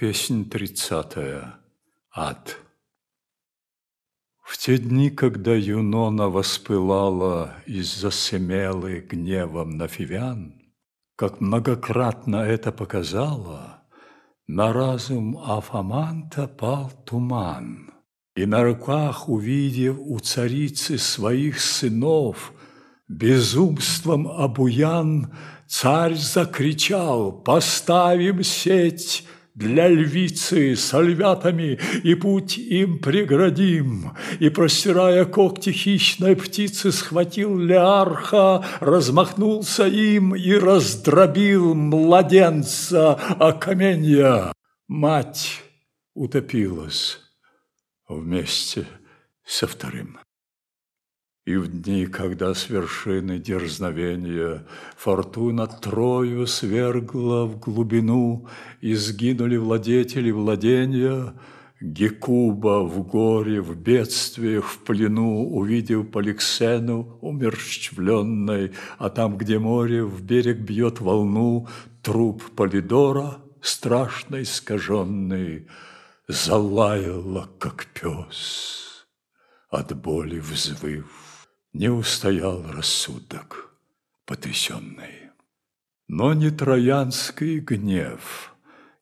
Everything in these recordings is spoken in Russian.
Песнь тридцатая. Ад. В те дни, когда Юнона воспылала из-за Семелы гневом на фивян, как многократно это показала, на разум Афаманта пал туман, и на руках, увидев у царицы своих сынов, безумством обуян, царь закричал «Поставим сеть!» Для львицы со львятами, и путь им преградим. И, простирая когти хищной птицы, схватил Леарха, размахнулся им и раздробил младенца окаменья. Мать утопилась вместе со вторым. И в дни, когда с вершины дерзновения Фортуна Трою свергла в глубину, И сгинули владетели владения, Гекуба в горе, в бедствиях, в плену, Увидев Поликсену умерщвленной, А там, где море в берег бьет волну, Труп Полидора, страшно искаженный, Залаяла, как пес, от боли взвыв не устоял рассудок потрясенный. Но ни троянский гнев,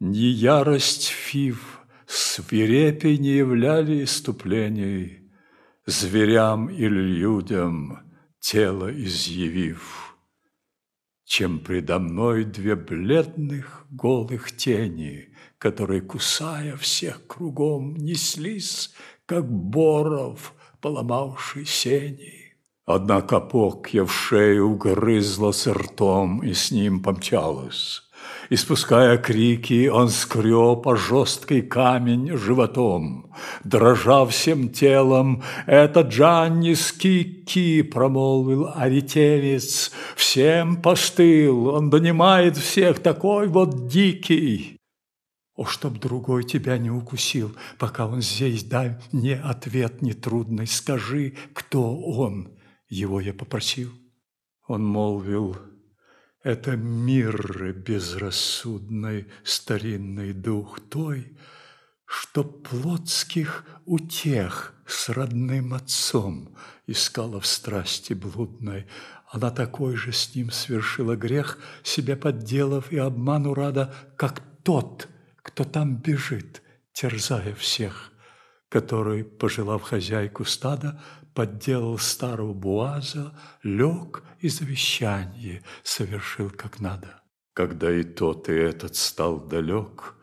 ни ярость Фив свирепей не являли иступлений, зверям или людям тело изъявив, чем предо мной две бледных голых тени, которые, кусая всех кругом, неслись, как боров, поломавший сени. Одна капокья в шею грызлась ртом и с ним помчалась. Испуская крики, он скреб о жесткий камень животом. Дрожа всем телом, «Это Джанни Скики!» — промолвил аретевец. «Всем постыл, он донимает всех, такой вот дикий!» О, чтоб другой тебя не укусил, пока он здесь, дай мне ответ нетрудный, скажи, кто он. Его я попросил. Он молвил, это мир безрассудный, старинный дух той, Что плотских утех с родным отцом Искала в страсти блудной. Она такой же с ним свершила грех, Себя подделав и обману рада, Как тот, кто там бежит, терзая всех, Который, пожелав хозяйку стада, подделал старого Буаза, лег и завещание совершил как надо. Когда и тот, и этот стал далек,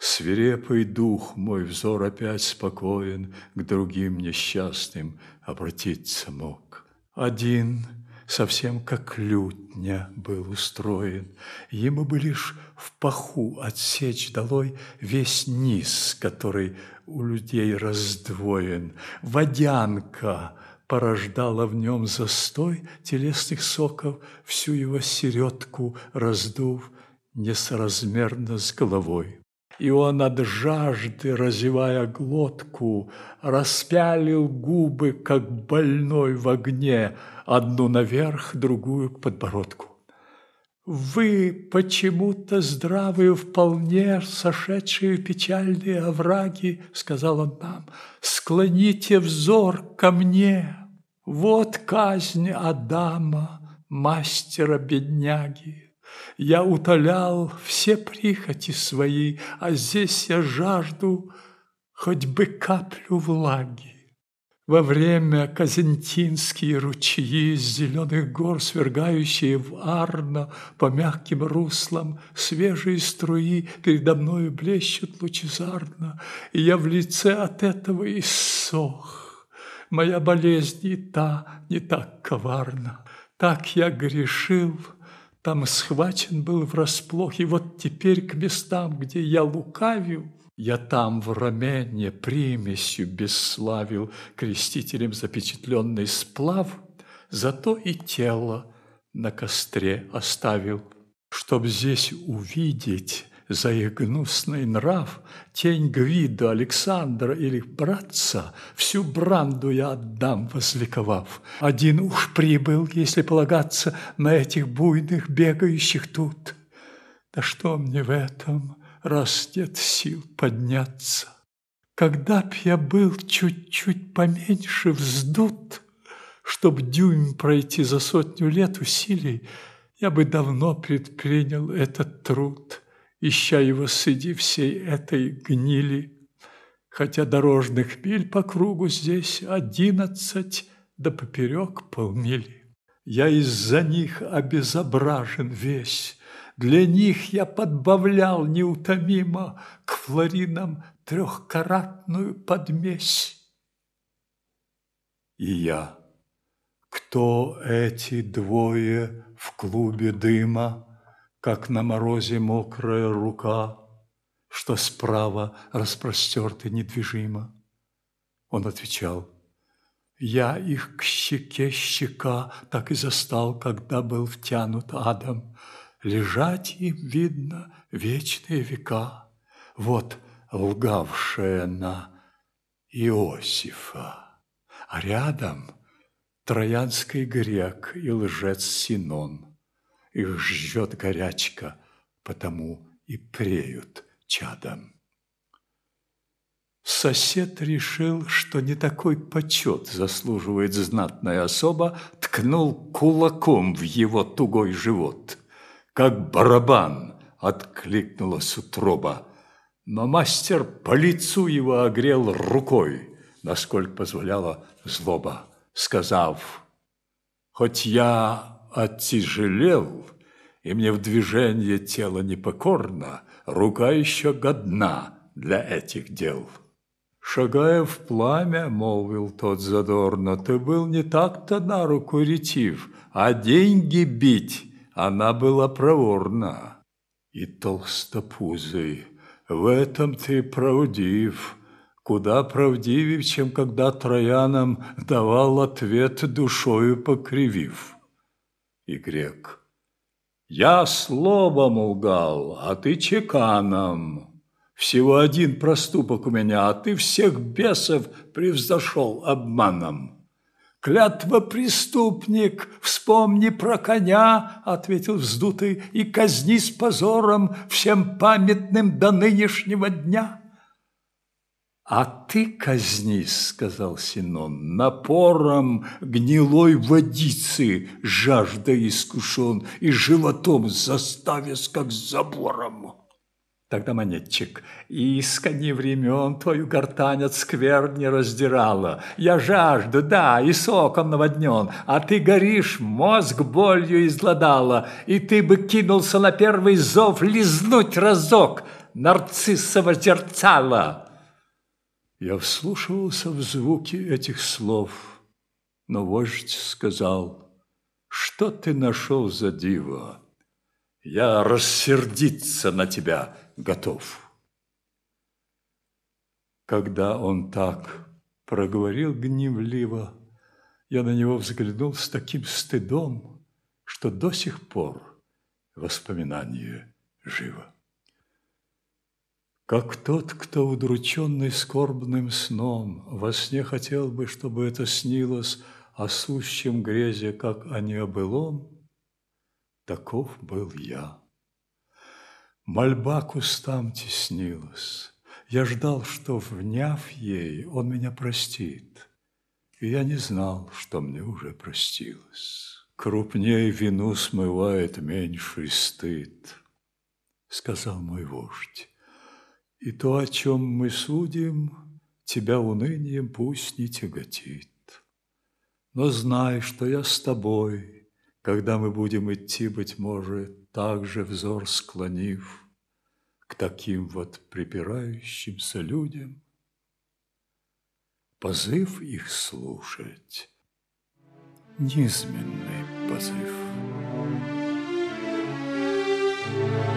Свирепый дух мой взор опять спокоен К другим несчастным обратиться мог. Один совсем как лютня был устроен, Ему бы лишь в паху отсечь долой Весь низ, который у людей раздвоен. Водянка порождала в нем застой телесных соков, всю его середку раздув несоразмерно с головой. И он от жажды, разевая глотку, распялил губы, как больной в огне, одну наверх, другую к подбородку. Вы почему-то здравые, вполне сошедшие в печальные овраги, сказал он нам, склоните взор ко мне. Вот казнь Адама, мастера-бедняги. Я утолял все прихоти свои, а здесь я жажду хоть бы каплю влаги. Во время казентинские ручьи с зеленых гор, свергающие в Арно по мягким руслам, свежие струи передо мною блещут лучезарно, и я в лице от этого иссох. Моя болезнь и та не так коварна. Так я грешил, там схвачен был врасплох, и вот теперь к местам, где я лукавил, я там в рамене примесью бесславил крестителем запечатленный сплав, зато и тело на костре оставил, чтоб здесь увидеть за их гнусный нрав, Тень Гвида, Александра или братца, Всю бранду я отдам, возликовав. Один уж прибыл, если полагаться На этих буйных, бегающих тут. Да что мне в этом? раз нет сил подняться. Когда б я был чуть-чуть поменьше вздут, Чтоб дюйм пройти за сотню лет усилий, Я бы давно предпринял этот труд, Ища его среди всей этой гнили. Хотя дорожных миль по кругу здесь одиннадцать, Да поперек полмили. Я из-за них обезображен весь, Для них я подбавлял неутомимо К флоринам трехкаратную подмесь. И я кто эти двое в клубе дыма, Как на морозе мокрая рука, Что справа распростерты недвижимо? Он отвечал, Я их к щеке щека Так и застал, когда был втянут адом. Лежать им, видно, вечные века. Вот лгавшая на Иосифа, а рядом – Троянский грек и лжец Синон. Их жжет горячка, потому и преют чадом. Сосед решил, что не такой почет заслуживает знатная особа, ткнул кулаком в его тугой живот. Как барабан откликнулась утроба, но мастер по лицу его огрел рукой, насколько позволяла злоба сказав, «Хоть я оттяжелел, и мне в движение тело непокорно, рука еще годна для этих дел». Шагая в пламя, молвил тот задорно, ты был не так-то на руку ретив, а деньги бить она была проворна. И толстопузый, в этом ты правдив, куда правдивее, чем когда Троянам давал ответ душою покривив. И грек. Я словом лгал, а ты чеканом. Всего один проступок у меня, а ты всех бесов превзошел обманом. «Клятва преступник, вспомни про коня», — ответил вздутый, «и казни с позором всем памятным до нынешнего дня». «А ты казнись, — сказал Синон, — напором гнилой водицы жажда искушен и животом заставясь, как забором». Тогда монетчик, искони времен твою гортань от сквер не раздирала. Я жажду, да, и соком наводнен, а ты горишь, мозг болью изгладала, и ты бы кинулся на первый зов лизнуть разок нарциссово зерцала. Я вслушивался в звуки этих слов, но вождь сказал, «Что ты нашел за диво? Я рассердиться на тебя готов». Когда он так проговорил гневливо, я на него взглянул с таким стыдом, что до сих пор воспоминание живо. Как тот, кто удрученный скорбным сном, Во сне хотел бы, чтобы это снилось О сущем грезе, как о необылом, Таков был я. Мольба к устам теснилась. Я ждал, что, вняв ей, он меня простит. И я не знал, что мне уже простилось. Крупней вину смывает меньший стыд, Сказал мой вождь. И то, о чем мы судим, тебя унынием пусть не тяготит. Но знай, что я с тобой, когда мы будем идти, быть может, так же взор склонив к таким вот припирающимся людям, позыв их слушать, низменный позыв. Thank you.